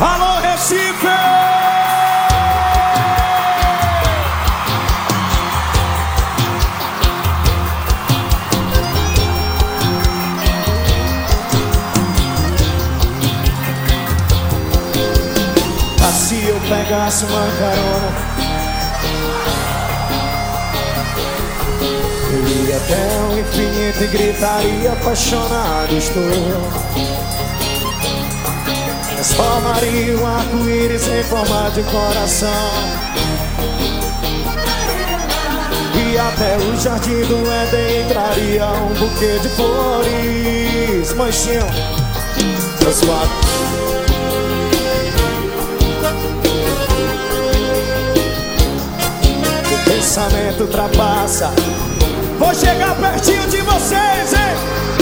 Alô, Recife! Ah, se eu pegasse uma carona Eu iria até o infinito e gritaria apaixonado estou Transformaria um arco-íris em forma de coração. E até o jardim do Éden entraria um buquê de flores. Manchinho, quatro. O pensamento ultrapassa. Vou chegar pertinho de vocês, hein?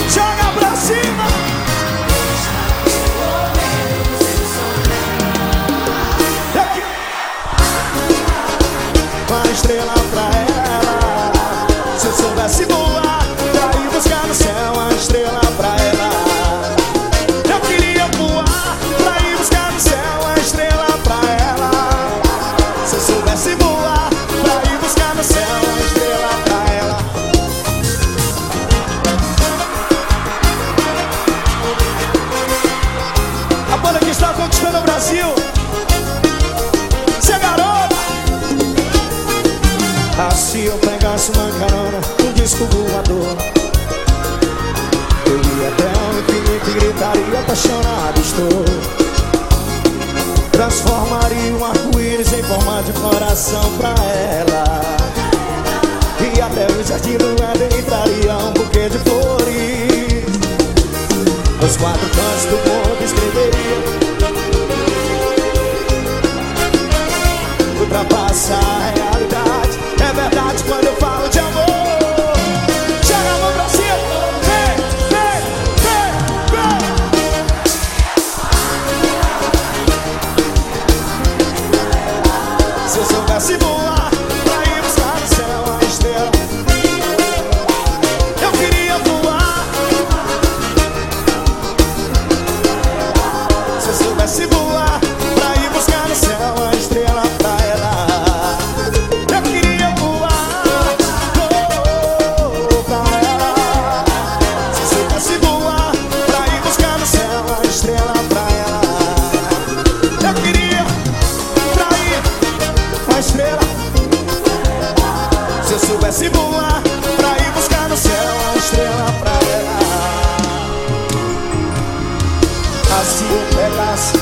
Uma carona, um disco voador. Eu ia até o infinito e gritaria apaixonado estou. Transformaria um arco-íris em forma de coração pra ela. E até o jardim do Éden entraria um buquê de flores. Nos quatro cantos do mundo escreveria Se eu soubesse voar Pra ir buscar no céu a estrela pra ela. Assim eu pegasse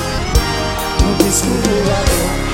um disco voador